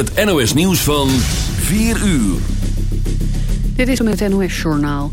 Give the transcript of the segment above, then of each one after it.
Het NOS nieuws van 4 uur. Dit is met het NOS Journaal.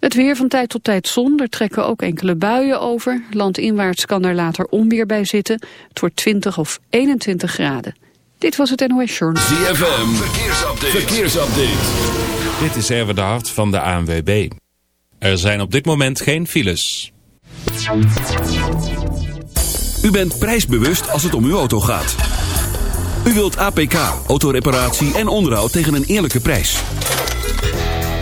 Het weer van tijd tot tijd zon, er trekken ook enkele buien over. Landinwaarts kan er later onweer bij zitten. Het wordt 20 of 21 graden. Dit was het NOS Journal. ZFM, verkeersupdate. verkeersupdate. Dit is Erwin de Hart van de ANWB. Er zijn op dit moment geen files. U bent prijsbewust als het om uw auto gaat. U wilt APK, autoreparatie en onderhoud tegen een eerlijke prijs.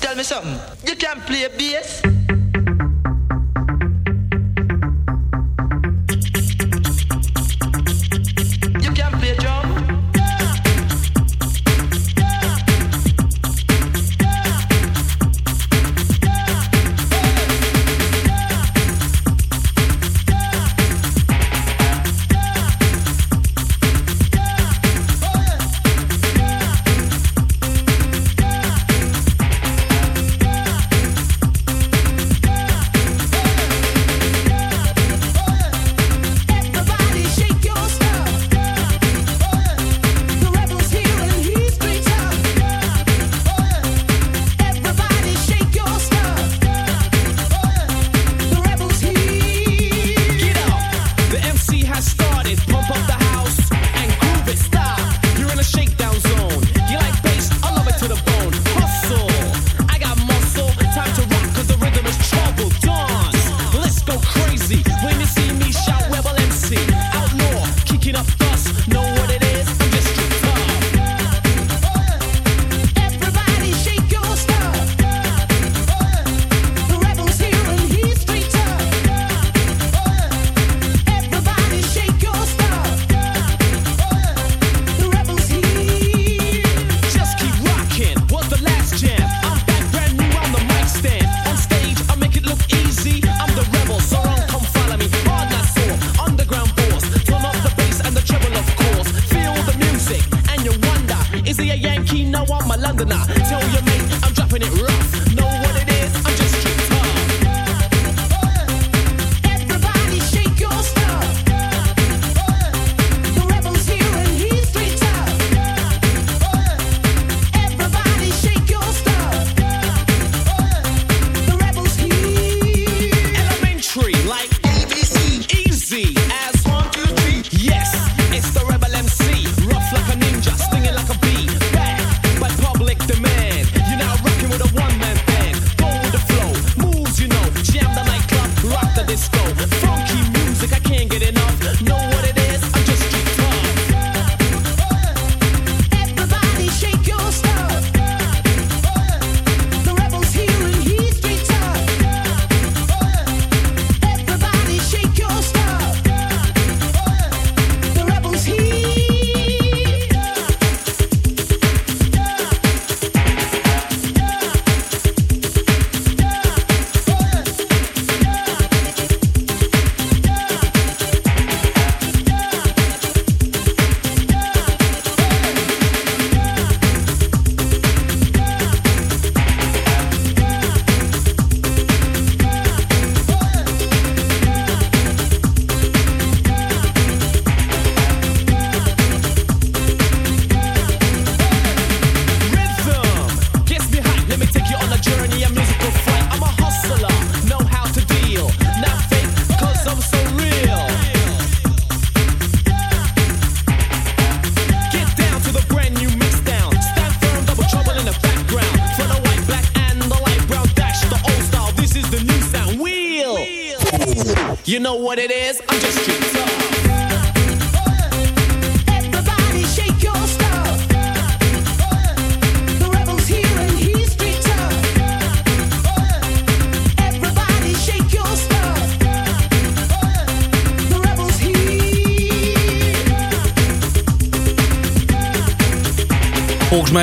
Tell me something. You can't play bass?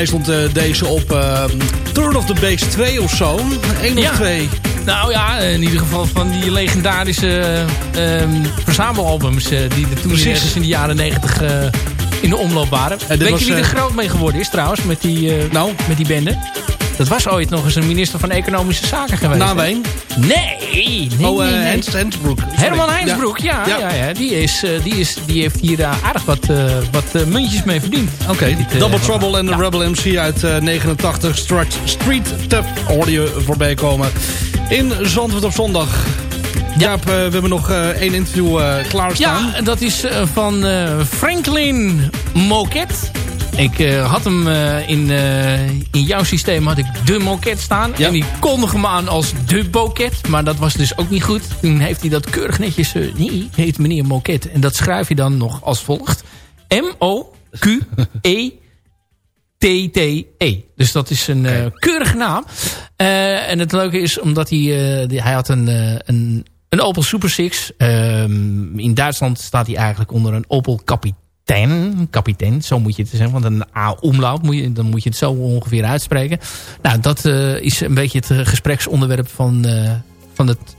Stond eh, deze op eh, Turn of the Base 2 of zo. 1 Ja. of 2. Nou ja, in ieder geval van die legendarische ehm, verzamelalbums... eh, die er toen ergens in de jaren negentig eh, in de omloop waren. Weet was, je wie er groot mee geworden is trouwens met die, Nou? met die bende? Dat was ooit nog eens een minister van Economische Zaken geweest. Naam. Nee, nee, Oh, eh, nee, nee. Hens, Hensbroek. Herman Heinsbroek, ja, ja. Ja. Ja, Die, is, eh, die, is, die heeft hier eh, aardig wat, wat muntjes mee verdiend. Oké, Double. Trouble en de Ja. Rebel MC uit eh, 89. Street, Street Tough hoorde je voorbij komen. In Zandvoort op zondag. Jaap, eh, we hebben nog één interview klaarstaan. Ja, dat is van Franklin Moquet. Ik eh, had hem eh, in, eh, in jouw systeem had ik de Moquet staan. Ja. En die kondigde hem aan als de Boquet. Maar dat was dus ook niet goed. Toen heeft hij dat keurig netjes... nee, heet meneer Moquet. En dat schrijf je dan nog als volgt. M-O-Q-E... T-T-E. Dus dat is een keurige naam. En het leuke is, omdat hij... die- hij had een, een, een Opel Super Six. Ehm, in Duitsland staat hij eigenlijk onder een Opel Kapitein. Kapitein, zo moet je het zeggen. Want een A-omlaut, moet je, dan moet je het zo ongeveer uitspreken. Nou, dat eh, is een beetje het eh, gespreksonderwerp van, eh, van het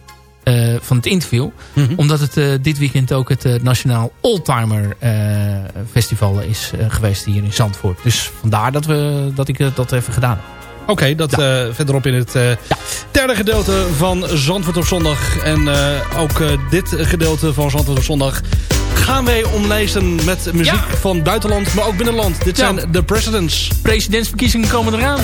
van het interview. Omdat het dit weekend ook het Nationaal Oldtimer Festival is geweest hier in Zandvoort. Dus vandaar dat, we, dat ik dat even gedaan heb. Oké, dat eh, verderop in het eh, derde gedeelte van Zandvoort op zondag. En eh, ook eh, dit gedeelte van Zandvoort op zondag gaan wij omlijsten met muziek Ja. van buitenland, maar ook binnenland. Dit Ja. zijn de Presidents. Presidentsverkiezingen komen eraan.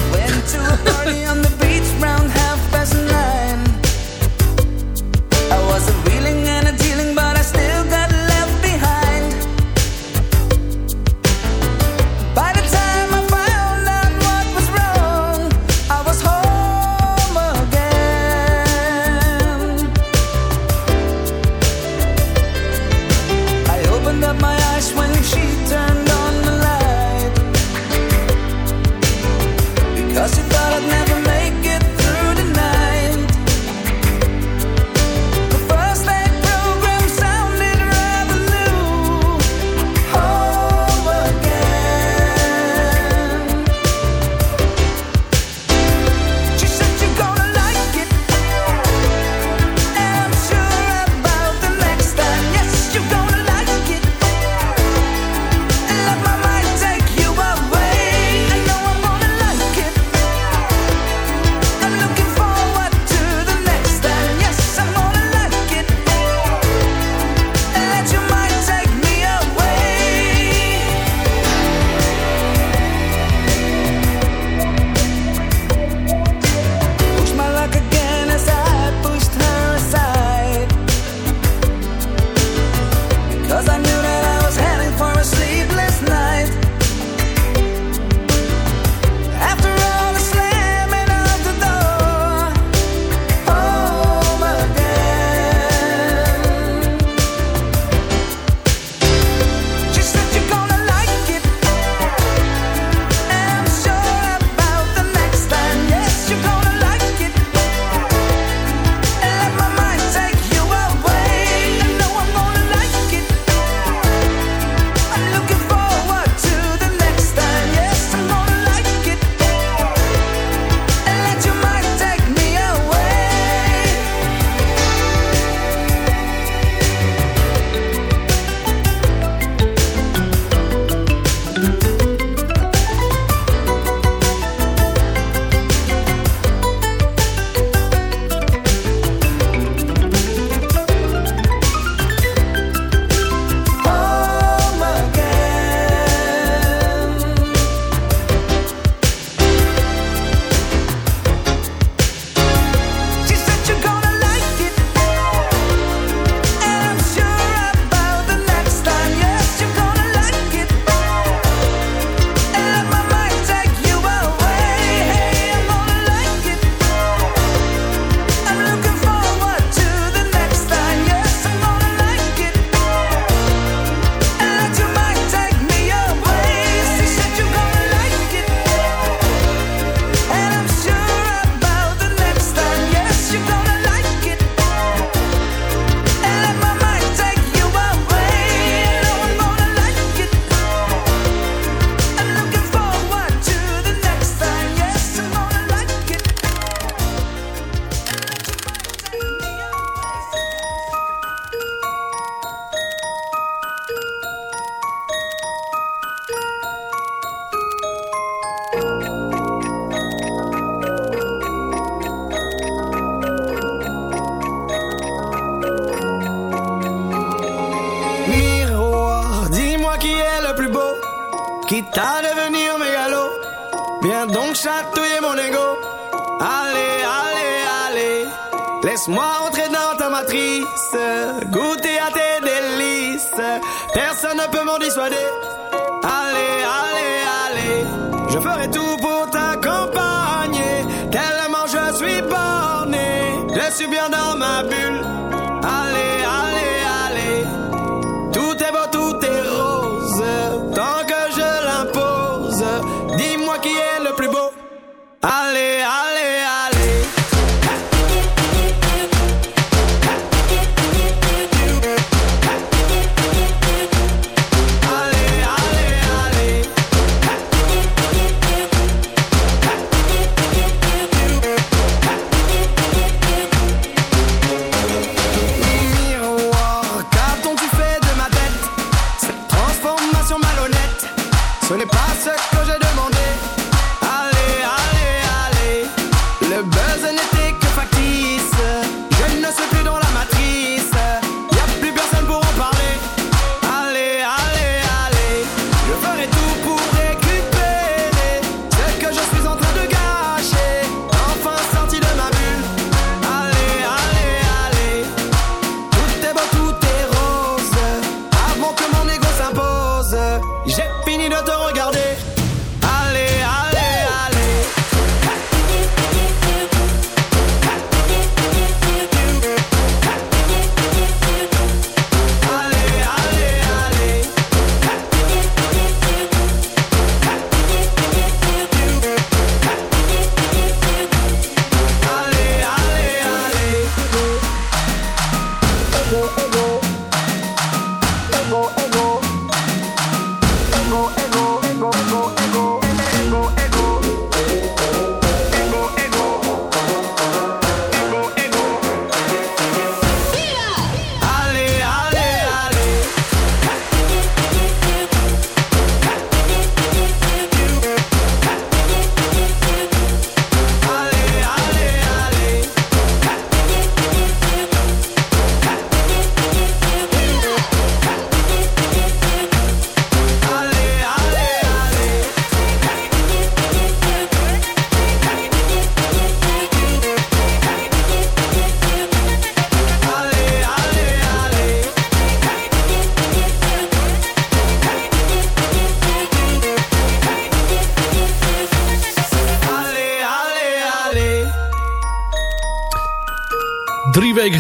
Pour t'accompagner. Tellement je suis borné. Je suis bien dans ma bulle.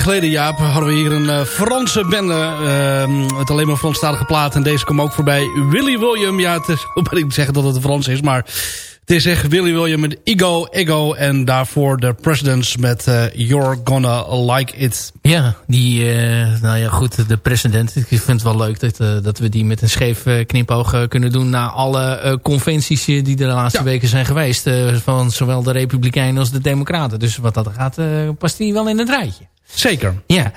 Geleden, Jaap, hadden we hier een eh, Franse bende. eh, met alleen maar Franstalige platen. En deze kwam ook voorbij. Willy William. Ja, het is, ben ik zeggen dat het Frans is. Maar het is echt Willy William met Ego, Ego. En daarvoor de Presidents met eh, You're Gonna Like It. Ja, die, eh, nou ja, goed, de president. Ik vind het wel leuk dat, dat we die met een scheef knipoog kunnen doen... na alle conventies die er de laatste Ja. weken zijn geweest. van zowel de Republikeinen als de Democraten. Dus wat dat gaat, past die wel in het rijtje. Zeker. Ja.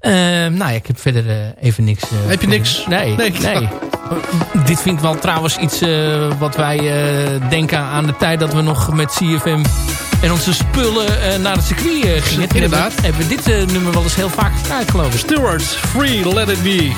Eh, nou ja, ik heb verder eh, even niks. eh, Heb je niks? Nee, Nee. nee. Dit vind ik wel trouwens iets eh, wat wij denken aan de tijd dat we nog met CFM en onze spullen naar het circuit gingen. Inderdaad. Hebben, hebben we dit nummer wel eens heel vaak gedraaid, geloof ik. Stewards, Free, Let It Be.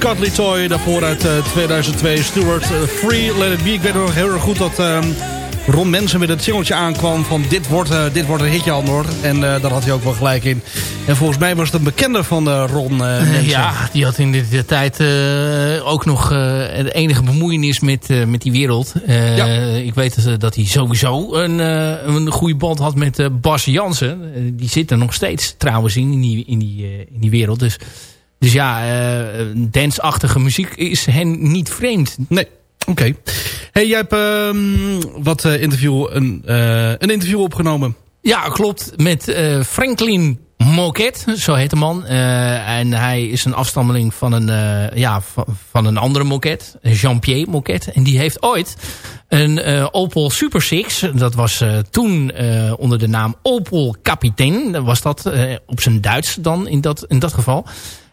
Scott Toy. Daarvoor uit eh, 2002 Stuart eh, Free Let It Be. Ik weet nog heel erg goed dat ehm, Ron Mensen met het singeltje aankwam van dit wordt, eh, dit wordt een hitje Andor. En daar had hij ook wel gelijk in. En volgens mij was het een bekende van Ron Mensen. ja, die had in de, tijd ook nog de enige bemoeienis met, met die wereld. Ik weet dat hij sowieso een, een goede band had met Bas Jansen. die zit er nog steeds trouwens in, in die, in die, in die wereld. Dus... Dus ja, eh, dansachtige muziek is hen niet vreemd. Nee. Oké. Okay. Hey, jij hebt ehm, wat eh, interview, een, eh, een interview opgenomen. Ja, klopt. Met Franklin Moket, zo heet de man. En hij is een afstammeling van een, ja, van, een andere Moket, Jean-Pierre Moket. En die heeft ooit een Opel Super Six, dat was toen onder de naam Opel Kapitein, was dat op zijn Duits dan in dat, in dat geval.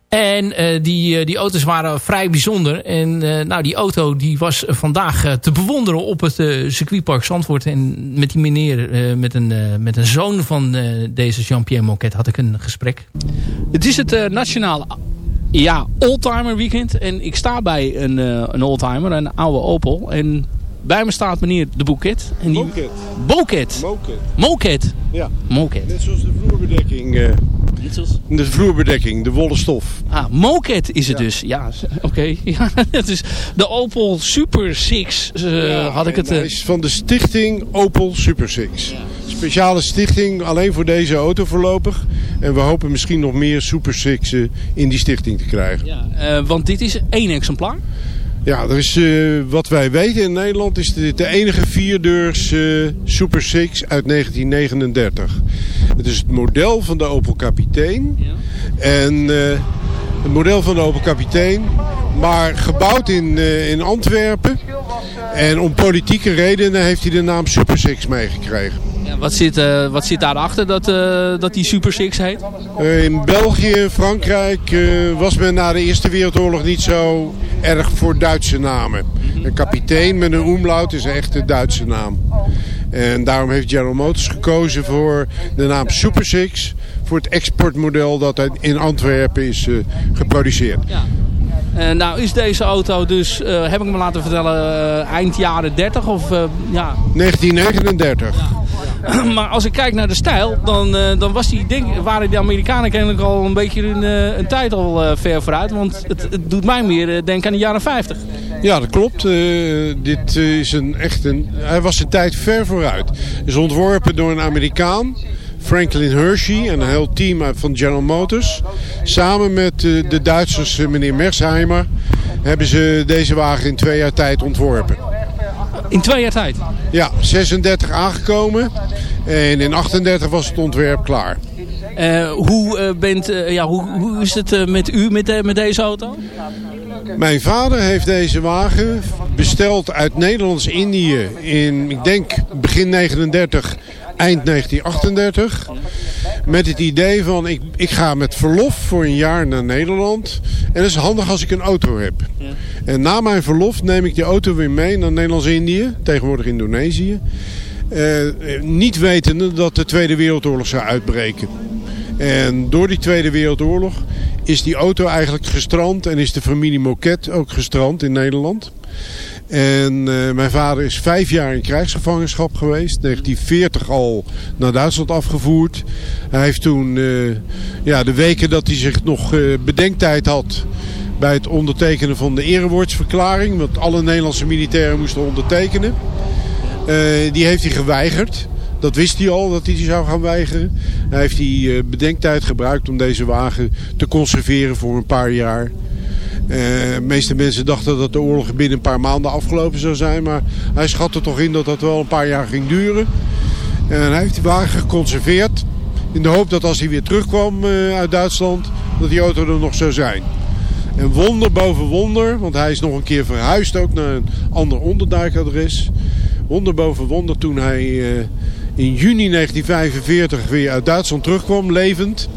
En eh, die, eh, die auto's waren vrij bijzonder. En eh, nou, die auto die was vandaag te bewonderen op het circuitpark Zandvoort. En met die meneer, met, een, met een zoon van deze Jean-Pierre Moquet had ik een gesprek. Het is het nationale ja, oldtimer weekend. En ik sta bij een, een oldtimer, een oude Opel. En bij me staat meneer De Bouquet. En die... Moket. Boket. Moket. Moket. Ja. Moket. Net zoals de vloerbedekking. eh, De vloerbedekking, de wollen stof. Ah, Moket is het dus. Ja, oké. Ja, het is de Opel Super Six. Ja, had ik het... eh, is van de stichting Opel Super Six. Speciale stichting, alleen voor deze auto voorlopig. En we hopen misschien nog meer Super Sixen in die stichting te krijgen. eh, want dit is één exemplaar. Ja, er is, eh, wat wij weten in Nederland is dit de enige vierdeurs eh Super Six uit 1939. Het is het model van de Opel Kapitein. En eh, het model van de Opel Kapitein, maar gebouwd in, in Antwerpen. En om politieke redenen heeft hij de naam Super Six meegekregen. Ja, wat, zit, eh, wat zit daarachter dat, eh, dat die Super Six heet? Eh, in België Frankrijk was men na de Eerste Wereldoorlog niet zo erg voor Duitse namen. Een kapitein met een umlaut is een echte Duitse naam. En daarom heeft General Motors gekozen voor de naam Super Six. Voor het exportmodel dat in Antwerpen is geproduceerd. Eh, nou is deze auto dus, eh, heb ik me laten vertellen, eh, eind jaren 30 of ja. 1939. maar als ik kijk naar de stijl, dan, dan was die, waren de Amerikanen kennelijk al een beetje een, eh, een tijd al ver vooruit. Want het, het doet mij meer denken aan de jaren 50. Ja, dat klopt. Dit is een echt een. Hij was zijn tijd ver vooruit. Is ontworpen door een Amerikaan, Franklin Hershey, en een heel team van General Motors. Samen met eh, de Duitsers, eh, meneer Mersheimer, hebben ze deze wagen in twee jaar tijd ontworpen. In twee jaar tijd? Ja, 36 aangekomen en in 38 was het ontwerp klaar. Eh, hoe, bent, ja, hoe, hoe is het met u met, met deze auto? Mijn vader heeft deze wagen besteld uit Nederlands-Indië in, ik denk, begin 39, eind 1938. Met het idee van, ik, ik ga met verlof voor een jaar naar Nederland. En dat is handig als ik een auto heb. En na mijn verlof neem ik die auto weer mee naar Nederlands-Indië, tegenwoordig Indonesië. Eh, eh, niet wetende dat de Tweede Wereldoorlog zou uitbreken. En door die Tweede Wereldoorlog is die auto eigenlijk gestrand en is de familie Moquet ook gestrand in Nederland. En eh, mijn vader is vijf jaar in krijgsgevangenschap geweest. 1940 al naar Duitsland afgevoerd. Hij heeft toen eh, ja, de weken dat hij zich nog eh, bedenktijd had bij het ondertekenen van de erewoordsverklaring. Wat alle Nederlandse militairen moesten ondertekenen. Die heeft hij geweigerd. Dat wist hij al, dat hij die zou gaan weigeren. Hij heeft die bedenktijd gebruikt om deze wagen te conserveren voor een paar jaar. Eh, de meeste mensen dachten dat de oorlog binnen een paar maanden afgelopen zou zijn. Maar hij schatte toch in dat dat wel een paar jaar ging duren. En hij heeft die wagen geconserveerd. In de hoop dat als hij weer terugkwam eh, uit Duitsland, dat die auto er nog zou zijn. En wonder boven wonder, want hij is nog een keer verhuisd ook naar een ander onderduikadres. Wonder boven wonder toen hij eh, in juni 1945 weer uit Duitsland terugkwam, levend.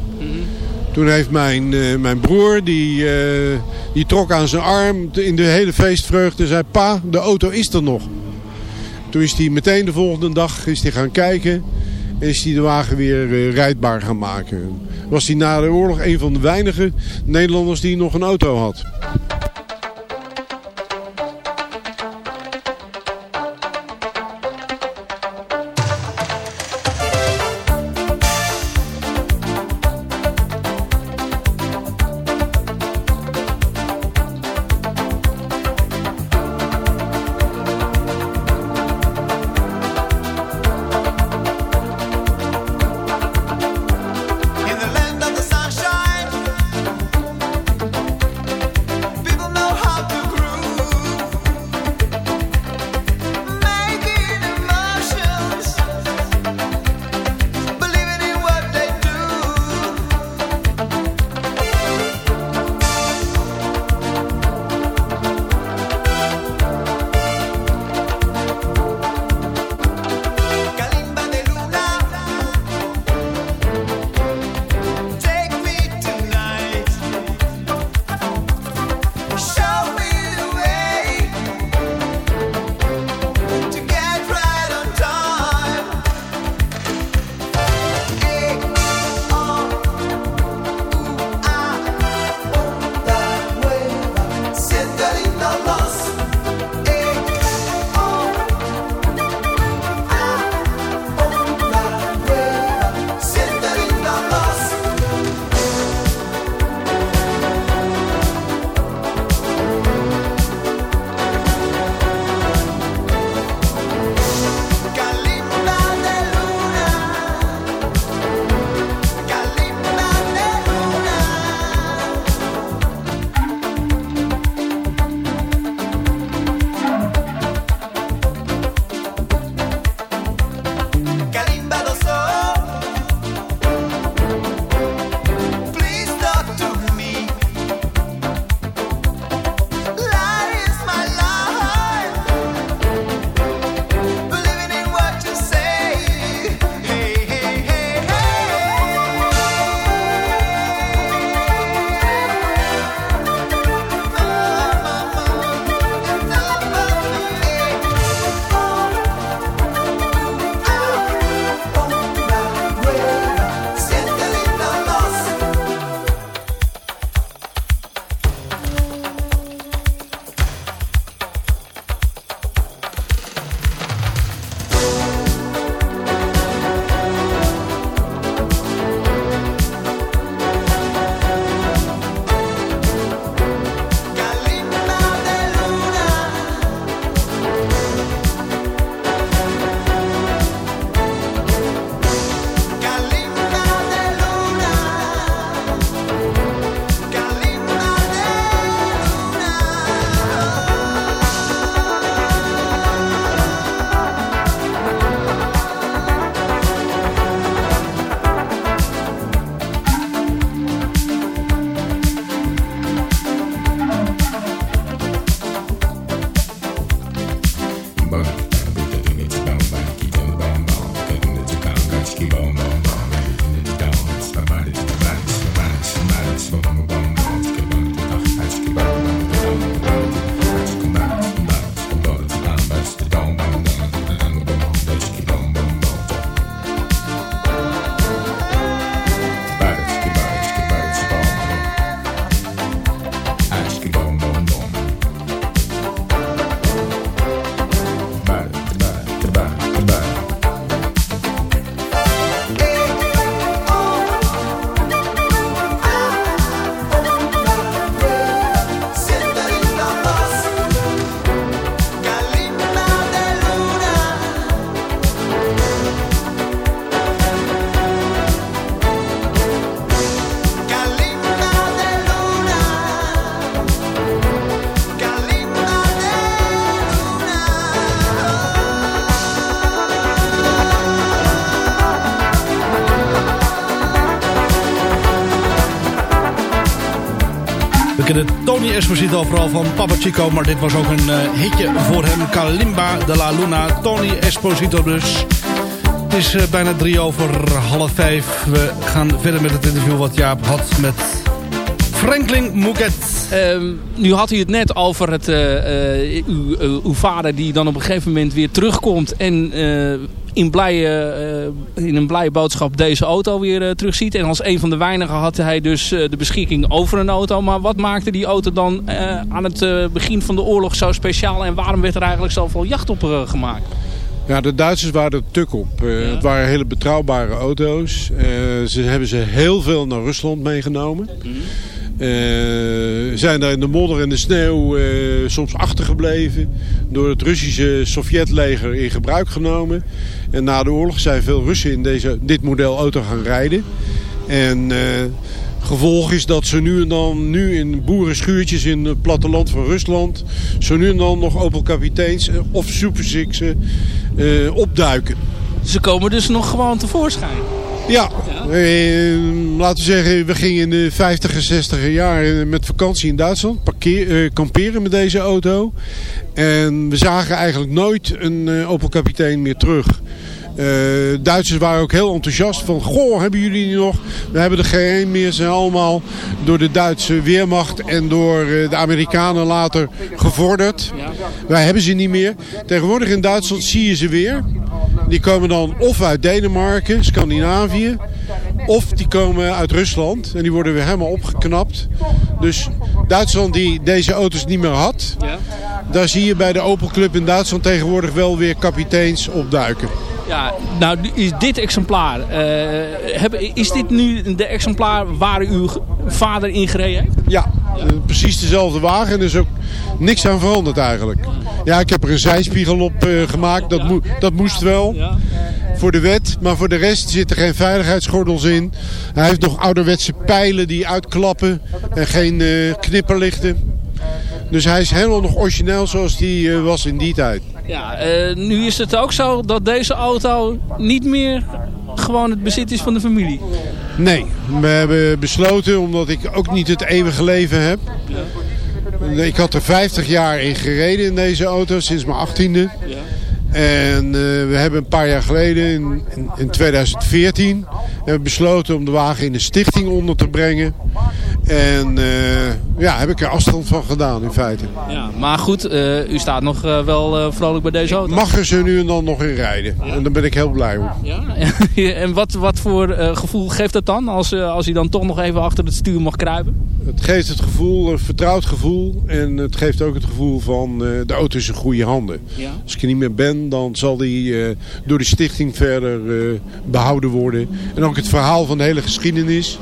Toen heeft mijn, eh, mijn broer, die, eh, die trok aan zijn arm in de hele feestvreugde zei... Pa, de auto is er nog. Toen is hij meteen de volgende dag is hij gaan kijken en is hij de wagen weer eh, rijdbaar gaan maken. Was hij na de oorlog een van de weinige Nederlanders die nog een auto had. Tony Esposito vooral van Papa Chico. Maar dit was ook een eh, hitje voor hem. Kalimba de la Luna. Tony Esposito dus. Het is eh, bijna drie over half vijf. We gaan verder met het interview wat Jaap had met Franklin Mouquet. Ehm, nu had u het net over het, eh, uw, vader die dan op een gegeven moment weer terugkomt en in, blije, eh, in een blije boodschap deze auto weer eh, terugziet. En als een van de weinigen had hij dus eh, de beschikking over een auto. Maar wat maakte die auto dan aan het begin van de oorlog zo speciaal en waarom werd er eigenlijk zoveel jacht op gemaakt? Ja, de Duitsers waren er tuk op. Het waren hele betrouwbare auto's. Ze hebben ze heel veel naar Rusland meegenomen. Eh, zijn daar in de modder en de sneeuw soms achtergebleven. Door het Russische Sovjetleger in gebruik genomen. En na de oorlog zijn veel Russen in deze, dit model auto gaan rijden. En... eh, Gevolg is dat ze nu en dan, nu in boerenschuurtjes in het platteland van Rusland, zo nu en dan nog Opel Kapiteins eh, of Super Sixen eh, opduiken. Ze komen dus nog gewoon tevoorschijn. Ja, eh, laten we zeggen, we gingen in de 50 en 60 jaar met vakantie in Duitsland parkeer, eh, kamperen met deze auto. En we zagen eigenlijk nooit een eh, Opel Kapitein meer terug. Eh, Duitsers waren ook heel enthousiast van, goh, hebben jullie die nog? We hebben er geen meer. Ze zijn allemaal door de Duitse Weermacht en door eh, de Amerikanen later gevorderd. Wij hebben ze niet meer. Tegenwoordig in Duitsland zie je ze weer. Die komen dan of uit Denemarken, Scandinavië, of die komen uit Rusland. En die worden weer helemaal opgeknapt. Dus Duitsland die deze auto's niet meer had, daar zie je bij de Opel Club in Duitsland tegenwoordig wel weer kapiteins opduiken. Ja, nou is dit exemplaar, eh, hebben, is dit nu de exemplaar waar uw vader in gereden heeft? Ja, precies dezelfde wagen. Er is ook niks aan veranderd eigenlijk. Ja, ik heb er een zijspiegel op eh, gemaakt. Dat, moe- dat moest wel. Voor de wet. Maar voor de rest zitten geen veiligheidsgordels in. Hij heeft nog ouderwetse pijlen die uitklappen. En geen eh, knipperlichten. Dus hij is helemaal nog origineel zoals die eh, was in die tijd. Ja, eh, nu is het ook zo dat deze auto niet meer gewoon het bezit is van de familie. Nee, we hebben besloten, omdat ik ook niet het eeuwige leven heb. Ik had er 50 jaar in gereden in deze auto, sinds mijn 18e. En eh, we hebben een paar jaar geleden, in, in, in 2014, hebben we besloten om de wagen in de stichting onder te brengen. En eh, ja, heb ik er afstand van gedaan in feite. Ja, maar goed, eh, u staat nog eh, wel vrolijk bij deze auto. Mag er ze nu en dan nog in rijden. En daar ben ik heel blij om. Ja? en wat, wat voor gevoel geeft dat dan als, als hij dan toch nog even achter het stuur mag kruipen? Het geeft het gevoel, een vertrouwd gevoel. En het geeft ook het gevoel van de auto is in goede handen. Ja. Als ik er niet meer ben, dan zal die door de stichting verder eh, behouden worden. En ook het verhaal van de hele geschiedenis,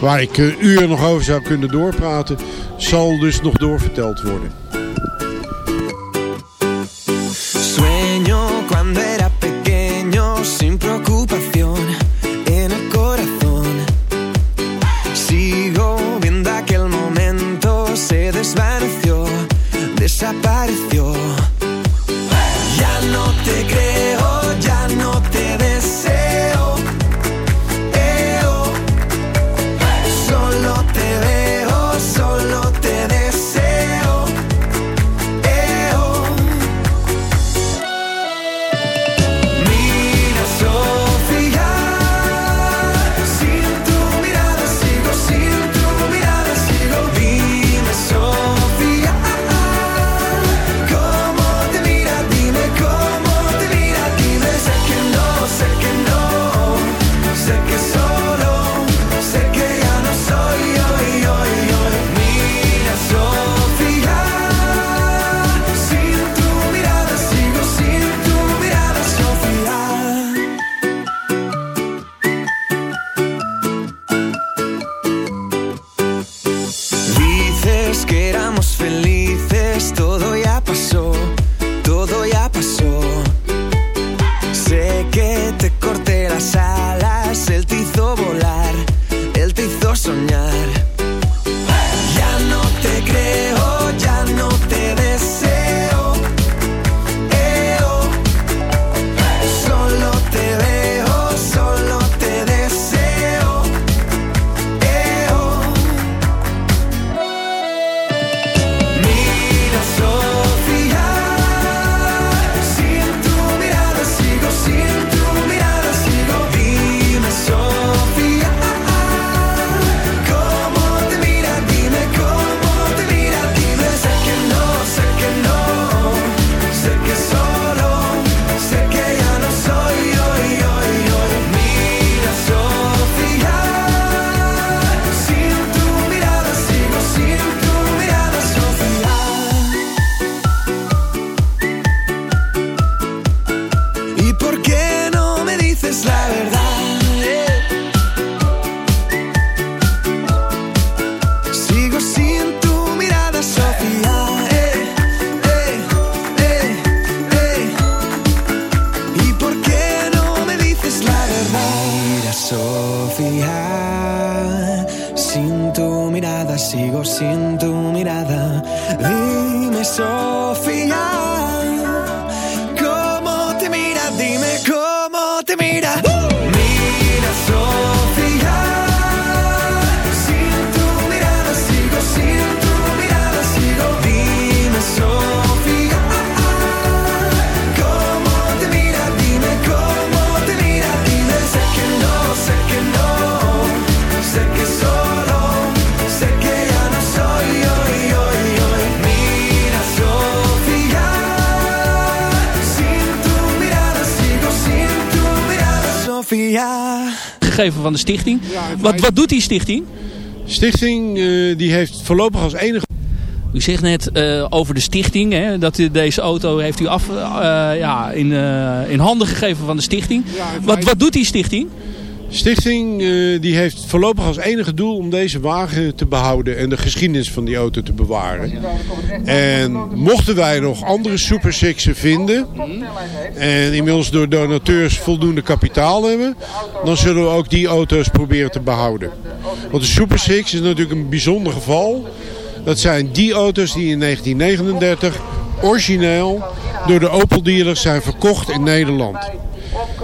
waar ik eh, uren nog over zou kunnen doorpraten, zal dus nog doorverteld worden. Van de stichting. Wat, wat doet die stichting? Stichting eh, die heeft voorlopig als enige... U zegt net eh, over de stichting, hè, dat u deze auto heeft u af, eh, ja, in, in handen gegeven van de stichting. Wat, wat doet die stichting? Stichting eh, die heeft voorlopig als enige doel om deze wagen te behouden en de geschiedenis van die auto te bewaren. En mochten wij nog andere Super Sixen vinden en inmiddels door donateurs voldoende kapitaal hebben, dan zullen we ook die auto's proberen te behouden. Want de Super Six is natuurlijk een bijzonder geval. Dat zijn die auto's die in 1939 origineel door de Opel dealers zijn verkocht in Nederland.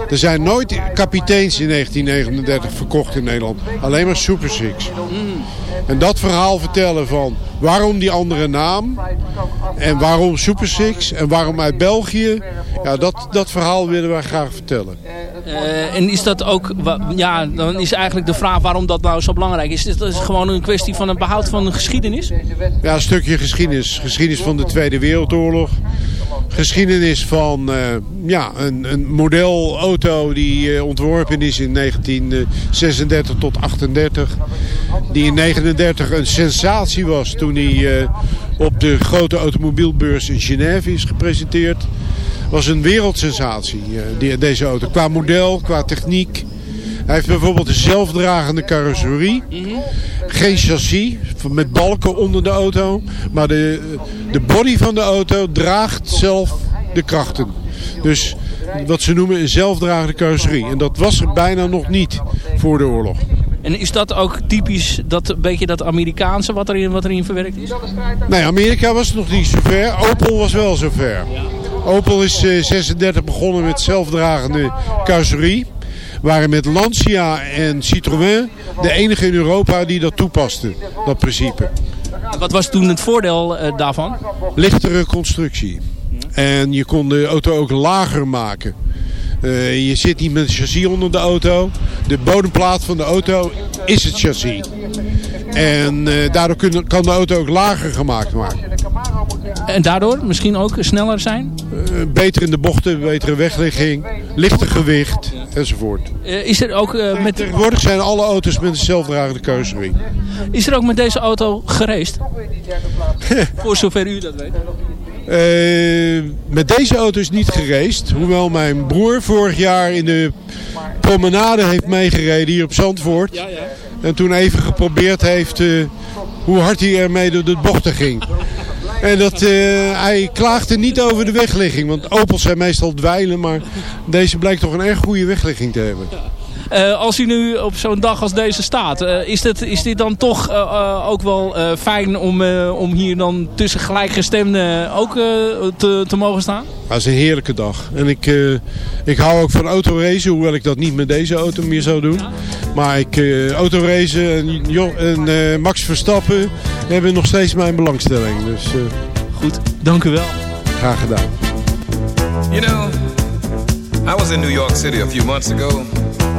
Er zijn nooit kapiteins in 1939 verkocht in Nederland. Alleen maar Super Six. En dat verhaal vertellen van waarom die andere naam. En waarom Super Six. En waarom uit België. Ja, dat, dat verhaal willen wij graag vertellen. Eh, en is dat ook, ja, dan is eigenlijk de vraag waarom dat nou zo belangrijk is. Is dat is gewoon een kwestie van het behoud van de geschiedenis? Ja, een stukje geschiedenis. Geschiedenis van de Tweede Wereldoorlog. Geschiedenis van eh, ja, een, een modelauto die eh, ontworpen is in 1936 tot 38. Die in 39 een sensatie was toen eh, op de grote automobielbeurs in Genève is gepresenteerd. Was een wereldsensatie, eh, die, deze auto. Qua model, qua techniek. Hij heeft bijvoorbeeld een zelfdragende carrosserie. Geen chassis met balken onder de auto. Maar de, de body van de auto draagt zelf de krachten. Dus wat ze noemen een zelfdragende carrosserie. En dat was er bijna nog niet voor de oorlog. En is dat ook typisch dat beetje dat Amerikaanse wat erin, wat erin verwerkt is? Nee, Amerika was nog niet zo ver. Opel was wel zo ver. Opel is eh, 36 begonnen met zelfdragende carrosserie. Waren met Lancia en Citroën de enige in Europa die dat toepasten. Dat principe. Wat was toen het voordeel eh, daarvan? lichtere constructie. En je kon de auto ook lager maken. Eh, je zit niet met een chassis onder de auto. De bodemplaat van de auto is het chassis. En eh, daardoor kun- kan de auto ook lager gemaakt worden. En daardoor misschien ook sneller zijn? Eh, beter in de bochten, betere wegligging, lichter gewicht enzovoort. Eh, is er ook eh, met... Tegenwoordig zijn alle auto's met een zelfdragende carrosserie. Is er ook met deze auto gereest? Voor zover u dat weet. Eh, met deze auto is niet geraced. Hoewel mijn broer vorig jaar in de promenade heeft meegereden hier op Zandvoort. En toen even geprobeerd heeft hoe hard hij ermee door de bochten ging. En dat, eh, hij klaagde niet over de wegligging. Want Opels zijn meestal dweilen. Maar deze blijkt toch een erg goede wegligging te hebben. Eh, als u nu op zo'n dag als deze staat, eh, is, dit, is dit dan toch eh, ook wel eh, fijn om, eh, om hier dan tussen gelijkgestemden ook eh, te, te mogen staan? Dat is een heerlijke dag. En ik, eh, ik hou ook van autoracen, hoewel ik dat niet met deze auto meer zou doen. Maar ik, eh autoracen en, en eh, Max Verstappen hebben nog steeds mijn belangstelling. Dus eh, Goed, dank u wel. graag gedaan. You know, I was in New York City a few months ago,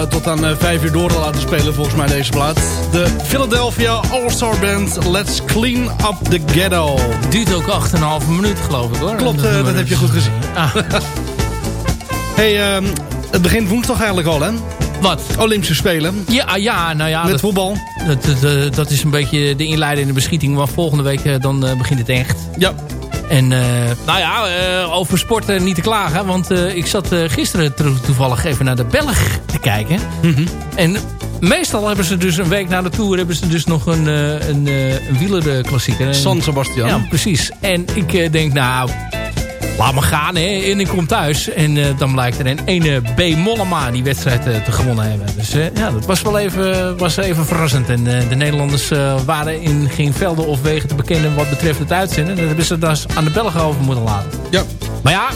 Eh, tot aan eh, vijf uur door laten spelen volgens mij deze plaat. De Philadelphia All-Star Band Let's Clean Up the Ghetto. Duurt ook 8,5 minuut geloof ik hoor. Klopt, eh, dat heb je goed gezien. Ah. hey, ehm, het begint woensdag eigenlijk al hè? Wat? Olympische Spelen. Ja, ja nou ja. Met dat, voetbal. Dat, dat, dat is een beetje de inleidende beschieting. Maar volgende week dan begint het echt. Ja. En eh, nou ja, eh, over sport eh, niet te klagen. Want eh, ik zat gisteren to- toevallig even naar de Belg te kijken. Mhm. En meestal hebben ze dus een week na de Tour... hebben ze dus nog een, een, een wielerklassieker. San Sebastian. Ja, precies. En ik denk, nou... Laat maar gaan, hè. En ik kom thuis. En eh, dan blijkt er een ene B. Mollema die wedstrijd eh, te gewonnen hebben. Dus eh, ja, dat was wel even, was even verrassend. En de Nederlanders waren in geen velden of wegen te bekennen wat betreft het uitzenden. Dat hebben ze dus aan de Belgen over moeten laten. Ja. Maar ja,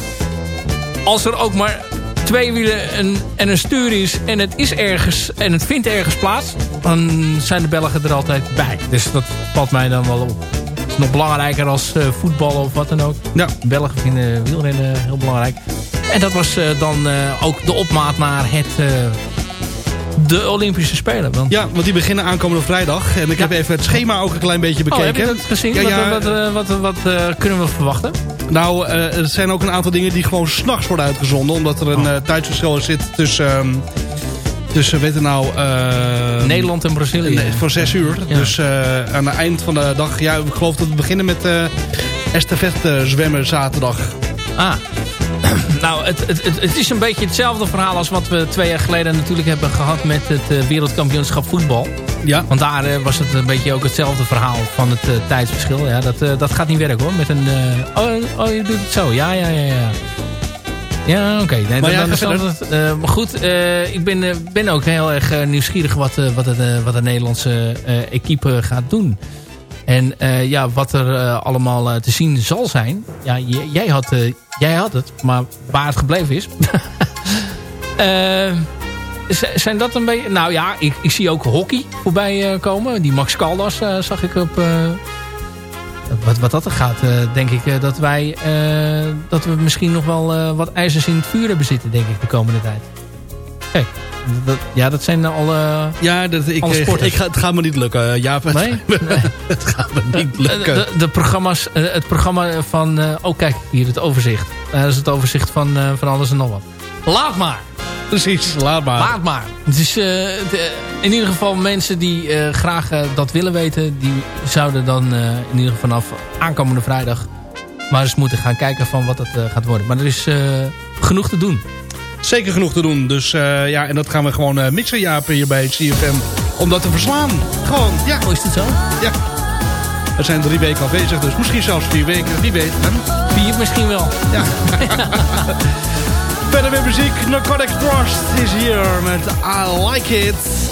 als er ook maar twee wielen en, en een stuur is en het is ergens en het vindt ergens plaats, dan zijn de Belgen er altijd bij. Dus dat valt mij dan wel op. Is nog belangrijker als eh, voetbal of wat dan ook. Ja. Belgen vinden wielrennen heel belangrijk. En dat was eh, dan eh, ook de opmaat naar het, de Olympische Spelen. Want Ja, want die beginnen aankomende vrijdag. En ik heb even het schema ook een klein beetje bekeken. Oh, heb je dat gezien? Ja, wat wat, wat, wat, kunnen we verwachten? Nou, er zijn ook een aantal dingen die gewoon s'nachts worden uitgezonden. Omdat er Oh. een eh, tijdsverschil zit tussen... ehm, tussen, weet je nou... eh, Nederland en Brazilië. Nee, voor zes uur. Ja. Dus eh, aan het eind van de dag... Ja, ik geloof dat we beginnen met eh estafette zwemmen zaterdag. Ah. Nou, het, het, het, is een beetje hetzelfde verhaal als wat we twee jaar geleden natuurlijk hebben gehad met het eh, wereldkampioenschap voetbal. Ja. Want daar eh, was het een beetje ook hetzelfde verhaal van het eh, tijdsverschil. Ja, dat, eh, dat gaat niet werken hoor. Met een, eh, oh, oh, je doet het zo. Ja, ja, ja, ja. Ja, oké. Nee, Maar dan, ja, dan het, eh, maar goed, eh, ik ben, eh, ben ook heel erg nieuwsgierig wat, wat, het, wat de Nederlandse equipe gaat doen. En ja, wat er allemaal te zien zal zijn. Ja, jij, had, jij had het, maar waar het gebleven is. Zijn dat een beetje... Nou ja, ik, ik zie ook hockey voorbij komen. Die Max Caldas zag ik op... wat, wat dat er gaat, eh, denk ik eh, dat wij... eh, dat we misschien nog wel wat ijzers in het vuur hebben zitten, denk ik, de komende tijd. Kijk, dat, ja, dat zijn al... eh, Ja, dat, ik, Alle sporters. ik ga, het gaat me niet lukken. Ja, het, Nee? het gaat me niet lukken. De, de programma's, eh, het programma van... oh, kijk, hier het overzicht. Dat is het overzicht van, van alles en nog wat. Laat maar. Precies, laat maar. Laat maar. Het is eh, de- in ieder geval mensen die eh, graag dat willen weten... die zouden dan eh, in ieder geval vanaf aankomende vrijdag... maar eens moeten gaan kijken van wat het eh, gaat worden. Maar er is eh, genoeg te doen. Zeker genoeg te doen. Dus eh, ja, en dat gaan we gewoon eh mixen, Jaap, hier bij CFM. Om dat te verslaan. Gewoon, ja. Oh, is het zo? Ja. We zijn drie weken afwezig, dus misschien zelfs vier weken. Wie weet. Hè? Vier misschien wel. Ja. Verder met muziek. Narcotic Frost is hier met I Like It.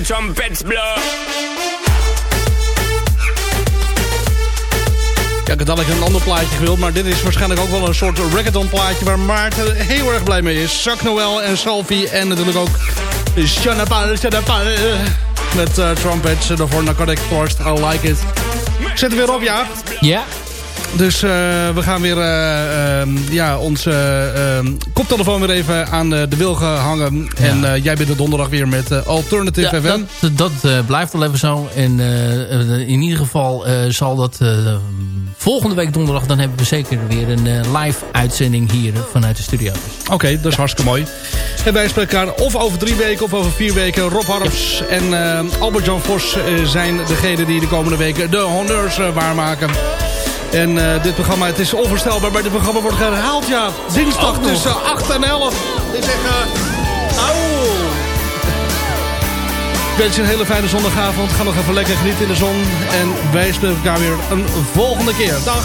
The trumpets blow. Ja, ik had eigenlijk een ander plaatje gewild, maar dit is waarschijnlijk ook wel een soort reggaeton plaatje waar Maarten heel erg blij mee is. Zak Noel en Salvi en natuurlijk ook Shanapal, Shanapal met uh, trumpets. Daarvoor Narcotic Forest, I like it. Zet hem weer op, ja. Ja. Dus eh, we gaan weer eh, ehm, ja, onze ehm, koptelefoon weer even aan de wil hangen. En eh, jij bent er donderdag weer met Alternative Ja, FM. dat dat blijft wel even zo. En in ieder geval zal dat volgende week donderdag... dan hebben we zeker weer een live uitzending hier vanuit de studio. Oké, dat is hartstikke mooi. En wij spreken elkaar of over drie weken of over vier weken. Rob Harms en Albert-Jan Vos zijn degenen die de komende weken de honneurs waarmaken. En eh, dit programma, het is onvoorstelbaar, maar dit programma wordt herhaald, ja. Dinsdag nog. tussen 8 en 11. Ik zeg, auw. Ik wens je een hele fijne zondagavond. Ga nog even lekker genieten in de zon. En wij spreken elkaar weer een volgende keer. Dag.